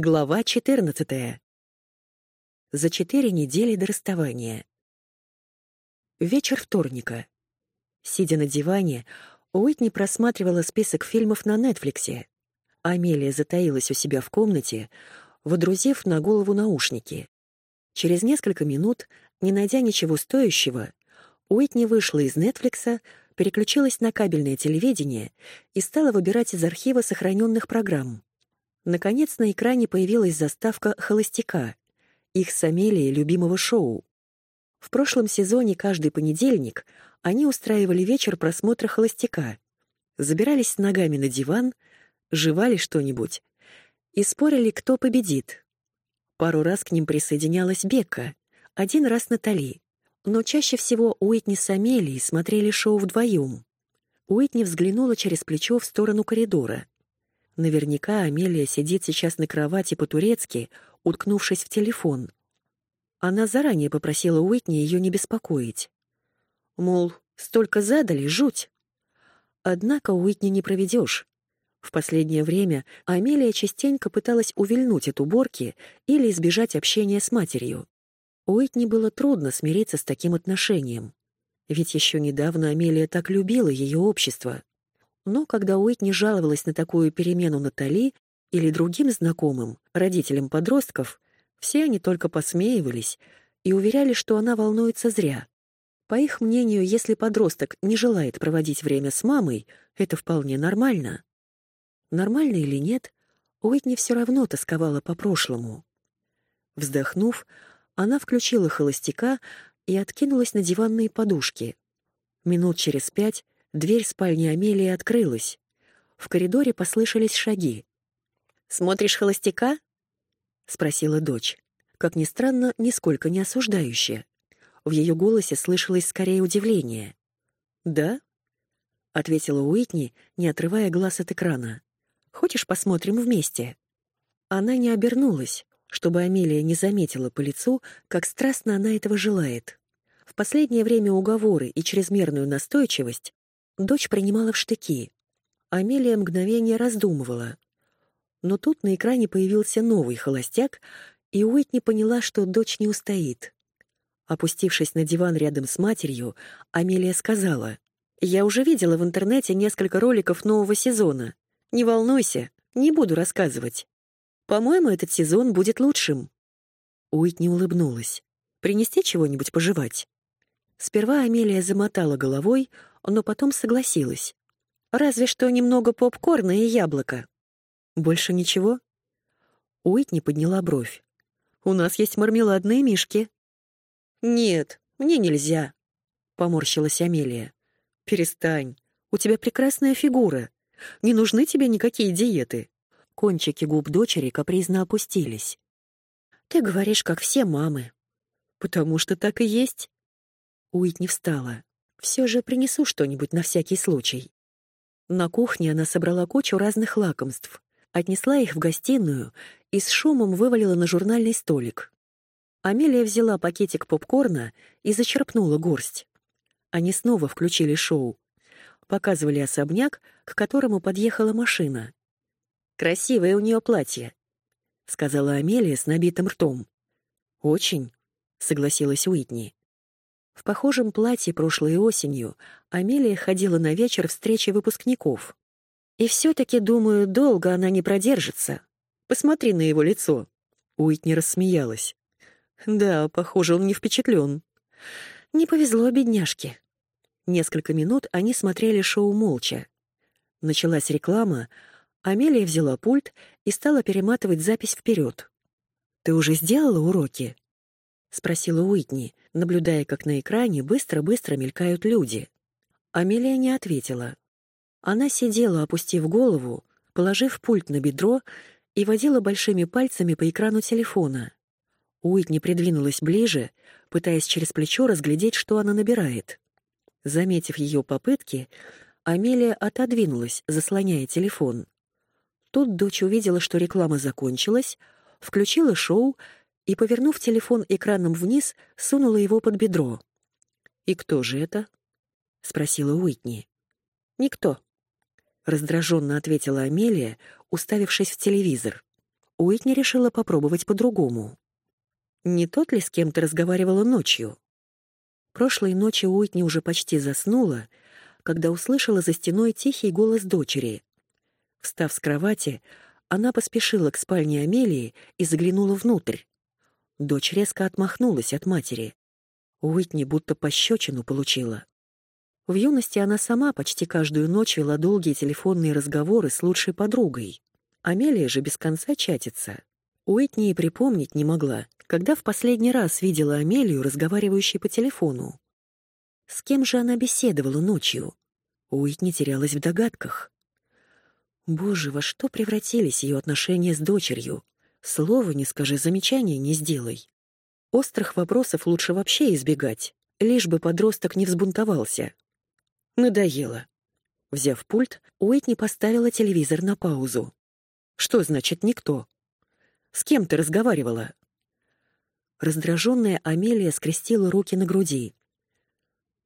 Глава 14. За четыре недели до расставания. Вечер вторника. Сидя на диване, Уитни просматривала список фильмов на Нетфликсе. Амелия затаилась у себя в комнате, водрузив на голову наушники. Через несколько минут, не найдя ничего стоящего, Уитни вышла из Нетфликса, переключилась на кабельное телевидение и стала выбирать из архива сохраненных программ. Наконец на экране появилась заставка «Холостяка», их с Амелией любимого шоу. В прошлом сезоне каждый понедельник они устраивали вечер просмотра «Холостяка», забирались с ногами на диван, жевали что-нибудь и спорили, кто победит. Пару раз к ним присоединялась Бекка, один раз Натали, но чаще всего Уитни с Амелией смотрели шоу вдвоем. Уитни взглянула через плечо в сторону коридора — Наверняка Амелия сидит сейчас на кровати по-турецки, уткнувшись в телефон. Она заранее попросила Уитни ее не беспокоить. Мол, столько задали, жуть. Однако Уитни не проведешь. В последнее время Амелия частенько пыталась увильнуть от уборки или избежать общения с матерью. Уитни было трудно смириться с таким отношением. Ведь еще недавно Амелия так любила ее общество. Но когда Уитни жаловалась на такую перемену Натали или другим знакомым, родителям подростков, все они только посмеивались и уверяли, что она волнуется зря. По их мнению, если подросток не желает проводить время с мамой, это вполне нормально. Нормально или нет, Уитни все равно тосковала по прошлому. Вздохнув, она включила холостяка и откинулась на диванные подушки. Минут через пять Дверь спальни Амелии открылась. В коридоре послышались шаги. «Смотришь холостяка?» — спросила дочь. Как ни странно, нисколько не осуждающая. В ее голосе слышалось скорее удивление. «Да?» — ответила Уитни, не отрывая глаз от экрана. «Хочешь, посмотрим вместе?» Она не обернулась, чтобы Амелия не заметила по лицу, как страстно она этого желает. В последнее время уговоры и чрезмерную настойчивость Дочь принимала в штыки. Амелия мгновение раздумывала. Но тут на экране появился новый холостяк, и Уитни поняла, что дочь не устоит. Опустившись на диван рядом с матерью, Амелия сказала, «Я уже видела в интернете несколько роликов нового сезона. Не волнуйся, не буду рассказывать. По-моему, этот сезон будет лучшим». Уитни улыбнулась. «Принести чего-нибудь пожевать?» Сперва Амелия замотала головой, но потом согласилась. Разве что немного попкорна и яблоко. Больше ничего? Уитни подняла бровь. У нас есть мармеладные мишки. Нет, мне нельзя, поморщилась Амелия. Перестань. У тебя прекрасная фигура. Не нужны тебе никакие диеты. Кончики губ дочери капризно опустились. Ты говоришь, как все мамы. Потому что так и есть. Уитни встала. Все же принесу что-нибудь на всякий случай. На кухне она собрала кучу разных лакомств, отнесла их в гостиную и с шумом вывалила на журнальный столик. Амелия взяла пакетик попкорна и зачерпнула горсть. Они снова включили шоу. Показывали особняк, к которому подъехала машина. «Красивое у нее платье», — сказала Амелия с набитым ртом. «Очень», — согласилась Уитни. В похожем платье прошлой осенью Амелия ходила на вечер встречи выпускников. И все-таки, думаю, долго она не продержится. Посмотри на его лицо. Уитни рассмеялась. Да, похоже, он не впечатлен. Не повезло бедняжке. Несколько минут они смотрели шоу молча. Началась реклама, Амелия взяла пульт и стала перематывать запись вперед. «Ты уже сделала уроки?» — спросила Уитни, наблюдая, как на экране быстро-быстро мелькают люди. Амелия не ответила. Она сидела, опустив голову, положив пульт на бедро и водила большими пальцами по экрану телефона. Уитни придвинулась ближе, пытаясь через плечо разглядеть, что она набирает. Заметив ее попытки, Амелия отодвинулась, заслоняя телефон. Тут дочь увидела, что реклама закончилась, включила шоу и, повернув телефон экраном вниз, сунула его под бедро. «И кто же это?» — спросила Уитни. «Никто», — раздраженно ответила Амелия, уставившись в телевизор. Уитни решила попробовать по-другому. Не тот ли с кем то разговаривала ночью? Прошлой ночью Уитни уже почти заснула, когда услышала за стеной тихий голос дочери. Встав с кровати, она поспешила к спальне Амелии и заглянула внутрь. Дочь резко отмахнулась от матери. Уитни будто пощечину получила. В юности она сама почти каждую ночь вела долгие телефонные разговоры с лучшей подругой. Амелия же без конца чатится. Уитни и припомнить не могла, когда в последний раз видела Амелию, разговаривающей по телефону. С кем же она беседовала ночью? Уитни терялась в догадках. Боже, во что превратились ее отношения с дочерью? Слова не скажи, замечания не сделай. Острых вопросов лучше вообще избегать, лишь бы подросток не взбунтовался. Надоело. Взяв пульт, Уитни поставила телевизор на паузу. Что значит никто? С кем ты разговаривала? Раздраженная Амелия скрестила руки на груди.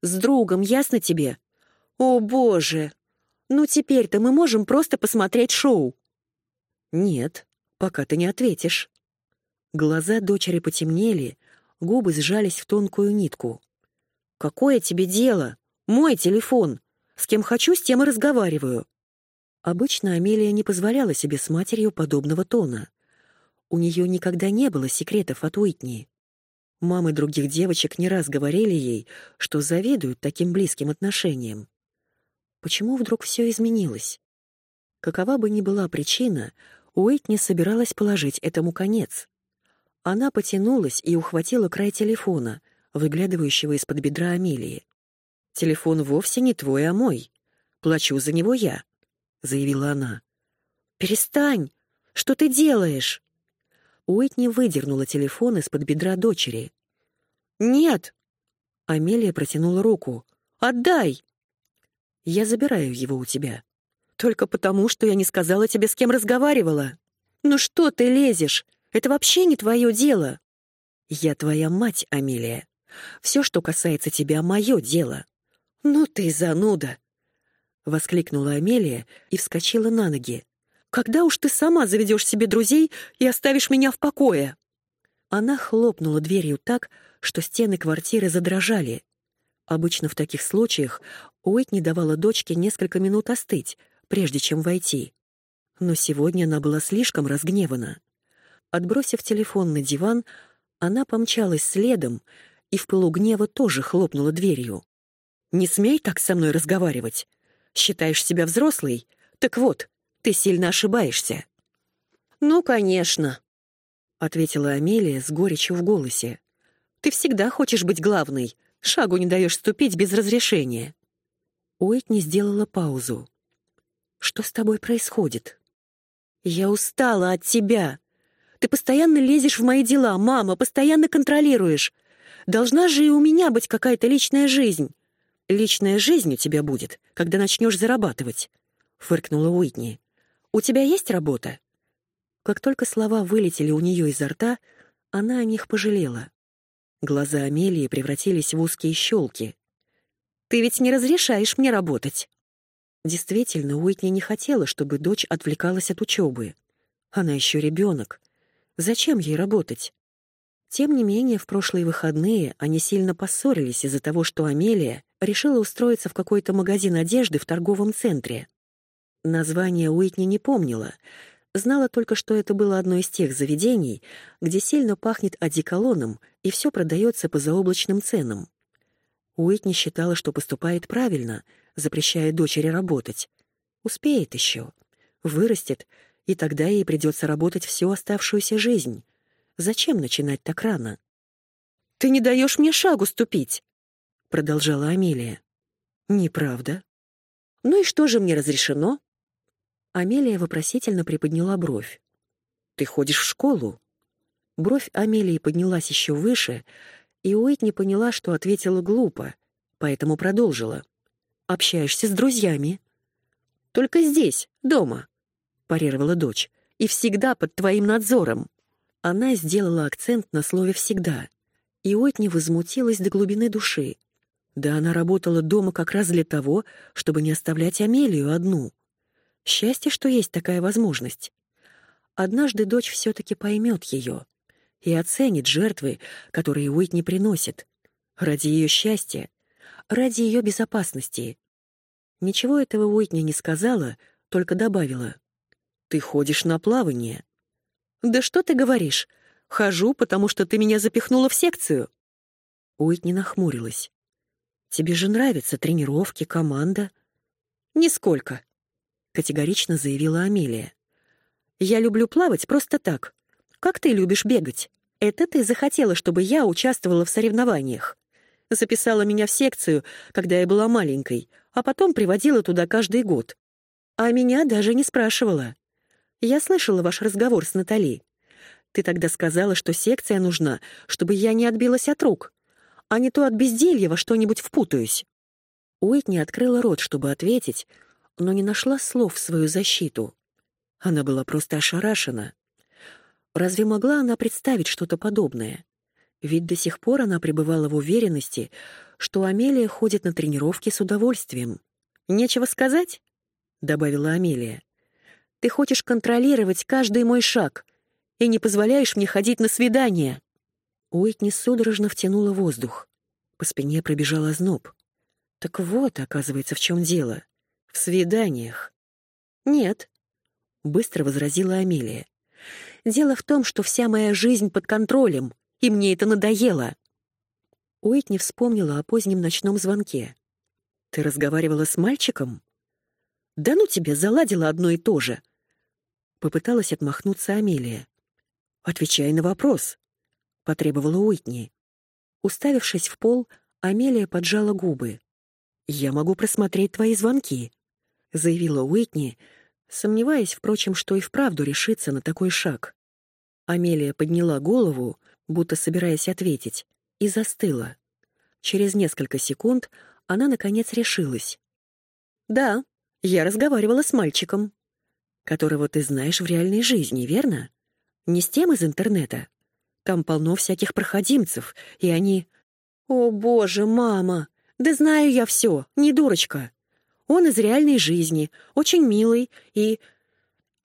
С другом, ясно тебе? О, боже! Ну теперь-то мы можем просто посмотреть шоу. Нет, пока ты не ответишь. Глаза дочери потемнели, губы сжались в тонкую нитку. Какое тебе дело? Мой телефон. С кем хочу, с тем и разговариваю. Обычно Амелия не позволяла себе с матерью подобного тона. У нее никогда не было секретов от Уитни. Мамы других девочек не раз говорили ей, что завидуют таким близким отношениям. Почему вдруг все изменилось? Какова бы ни была причина, Уитни собиралась положить этому конец. Она потянулась и ухватила край телефона, выглядывающего из-под бедра Амелии. «Телефон вовсе не твой, а мой. Плачу за него я», — заявила она. «Перестань! Что ты делаешь?» Уитни выдернула телефон из-под бедра дочери. «Нет!» Амелия протянула руку. «Отдай!» Я забираю его у тебя. Только потому, что я не сказала тебе, с кем разговаривала. Ну что ты лезешь? Это вообще не твое дело. Я твоя мать, Амелия. Все, что касается тебя, мое дело. Ну ты зануда. Воскликнула Амелия и вскочила на ноги. Когда уж ты сама заведешь себе друзей и оставишь меня в покое? Она хлопнула дверью так, что стены квартиры задрожали. Обычно в таких случаях Уитни давала дочке несколько минут остыть, прежде чем войти. Но сегодня она была слишком разгневана. Отбросив телефон на диван, она помчалась следом и в пылу гнева тоже хлопнула дверью. «Не смей так со мной разговаривать. Считаешь себя взрослой? Так вот, ты сильно ошибаешься». «Ну, конечно», — ответила Амелия с горечью в голосе. «Ты всегда хочешь быть главной, шагу не даешь ступить без разрешения». Уитни сделала паузу. «Что с тобой происходит?» «Я устала от тебя. Ты постоянно лезешь в мои дела, мама, постоянно контролируешь. Должна же и у меня быть какая-то личная жизнь. Личная жизнь у тебя будет, когда начнешь зарабатывать», — фыркнула Уитни. «У тебя есть работа?» Как только слова вылетели у нее изо рта, она о них пожалела. Глаза Амелии превратились в узкие щелки. Ты ведь не разрешаешь мне работать». Действительно, Уитни не хотела, чтобы дочь отвлекалась от учебы. Она еще ребенок. Зачем ей работать? Тем не менее, в прошлые выходные они сильно поссорились из-за того, что Амелия решила устроиться в какой-то магазин одежды в торговом центре. Название Уитни не помнила, знала только, что это было одно из тех заведений, где сильно пахнет одеколоном и все продается по заоблачным ценам. Уитни считала, что поступает правильно, запрещая дочери работать. Успеет еще. Вырастет, и тогда ей придется работать всю оставшуюся жизнь. Зачем начинать так рано? «Ты не даешь мне шагу ступить!» — продолжала Амелия. «Неправда». «Ну и что же мне разрешено?» Амелия вопросительно приподняла бровь. «Ты ходишь в школу?» Бровь Амелии поднялась еще выше, и Уитни поняла, что ответила глупо, поэтому продолжила. «Общаешься с друзьями?» «Только здесь, дома», — парировала дочь, «и всегда под твоим надзором». Она сделала акцент на слове «всегда», и Уитни возмутилась до глубины души. Да она работала дома как раз для того, чтобы не оставлять Амелию одну. Счастье, что есть такая возможность. однажды дочь все-таки поймет ее и оценит жертвы, которые Уитни приносит, ради ее счастья, ради ее безопасности. Ничего этого Уитни не сказала, только добавила. «Ты ходишь на плавание». «Да что ты говоришь? Хожу, потому что ты меня запихнула в секцию». Уитни нахмурилась. «Тебе же нравятся тренировки, команда?» «Нисколько», — категорично заявила Амелия. «Я люблю плавать просто так. Как ты любишь бегать? Это ты захотела, чтобы я участвовала в соревнованиях. Записала меня в секцию, когда я была маленькой, а потом приводила туда каждый год. А меня даже не спрашивала. Я слышала ваш разговор с Натали. Ты тогда сказала, что секция нужна, чтобы я не отбилась от рук, а не то от безделья во что-нибудь впутаюсь. Уитни открыла рот, чтобы ответить, но не нашла слов в свою защиту. Она была просто ошарашена. Разве могла она представить что-то подобное? Ведь до сих пор она пребывала в уверенности, что Амелия ходит на тренировки с удовольствием. «Нечего сказать?» — добавила Амелия. «Ты хочешь контролировать каждый мой шаг и не позволяешь мне ходить на свидания». Уитни судорожно втянула воздух. По спине пробежал озноб. Так вот, оказывается, в чем дело. В свиданиях. «Нет», — быстро возразила Амелия. «Дело в том, что вся моя жизнь под контролем, и мне это надоело». Уитни вспомнила о позднем ночном звонке. «Ты разговаривала с мальчиком?» «Да ну тебе, заладила одно и то же!» Попыталась отмахнуться Амелия. «Отвечай на вопрос», — потребовала Уитни. Уставившись в пол, Амелия поджала губы. «Я могу просмотреть твои звонки», — заявила Уитни, сомневаясь, впрочем, что и вправду решится на такой шаг. Амелия подняла голову, будто собираясь ответить, и застыла. Через несколько секунд она, наконец, решилась. «Да, я разговаривала с мальчиком, которого ты знаешь в реальной жизни, верно? Не с тем из интернета. Там полно всяких проходимцев, и они... О, боже, мама! Да знаю я все, не дурочка. Он из реальной жизни, очень милый и...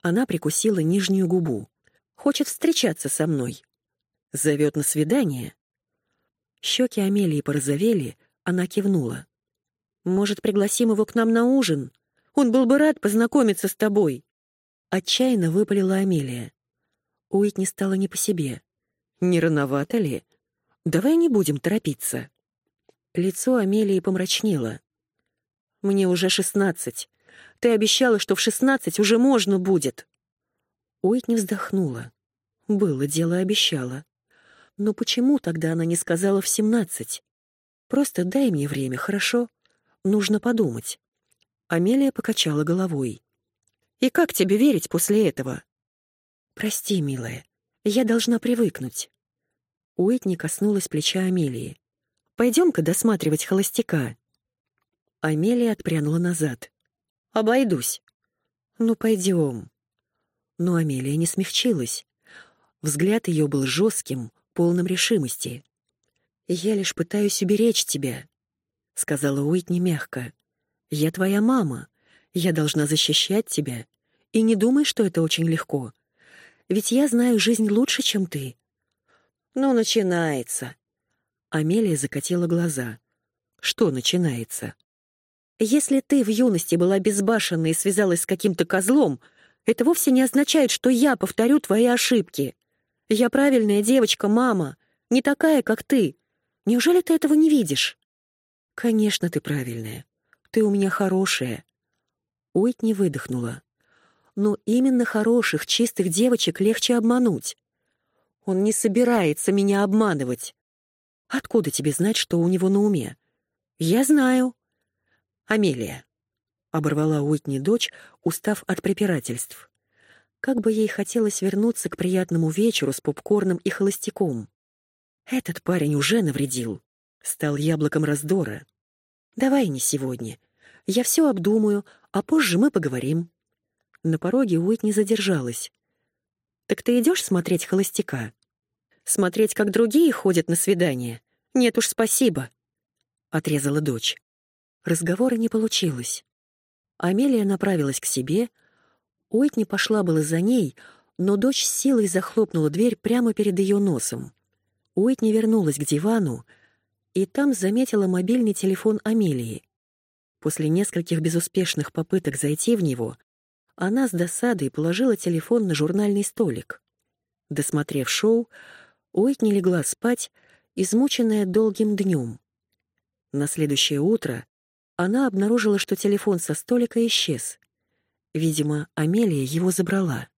Она прикусила нижнюю губу. Хочет встречаться со мной. Зовет на свидание. Щеки Амелии порозовели, она кивнула. «Может, пригласим его к нам на ужин? Он был бы рад познакомиться с тобой». Отчаянно выпалила Амелия. Уитни стала не по себе. «Не рановато ли? Давай не будем торопиться». Лицо Амелии помрачнело. «Мне уже шестнадцать. Ты обещала, что в шестнадцать уже можно будет». Уитни вздохнула. Было дело, обещала. Но почему тогда она не сказала в семнадцать? Просто дай мне время, хорошо? Нужно подумать. Амелия покачала головой. И как тебе верить после этого? Прости, милая, я должна привыкнуть. Уитни коснулась плеча Амелии. Пойдем-ка досматривать холостяка. Амелия отпрянула назад. Обойдусь. Ну, пойдем. Но Амелия не смягчилась. Взгляд ее был жестким, полным решимости. «Я лишь пытаюсь уберечь тебя», — сказала Уитни мягко. «Я твоя мама. Я должна защищать тебя. И не думай, что это очень легко. Ведь я знаю жизнь лучше, чем ты». «Ну, начинается». Амелия закатила глаза. «Что начинается?» «Если ты в юности была безбашенной и связалась с каким-то козлом, это вовсе не означает, что я повторю твои ошибки. Я правильная девочка, мама, не такая, как ты. Неужели ты этого не видишь? Конечно, ты правильная. Ты у меня хорошая. Уитни выдохнула. Но именно хороших, чистых девочек легче обмануть. Он не собирается меня обманывать. Откуда тебе знать, что у него на уме? Я знаю. Амелия. Оборвала Уитни дочь, устав от препирательств. Как бы ей хотелось вернуться к приятному вечеру с попкорном и холостяком. Этот парень уже навредил. Стал яблоком раздора. Давай не сегодня. Я все обдумаю, а позже мы поговорим. На пороге Уитни задержалась. «Так ты идешь смотреть холостяка?» «Смотреть, как другие ходят на свидание? Нет уж, спасибо», — отрезала дочь. Разговора не получилось. Амелия направилась к себе, Уитни пошла было за ней, но дочь с силой захлопнула дверь прямо перед ее носом. Уитни вернулась к дивану и там заметила мобильный телефон Амелии. После нескольких безуспешных попыток зайти в него, она с досадой положила телефон на журнальный столик. Досмотрев шоу, Уитни легла спать, измученная долгим днем. На следующее утро она обнаружила, что телефон со столика исчез. Видимо, Амелия его забрала.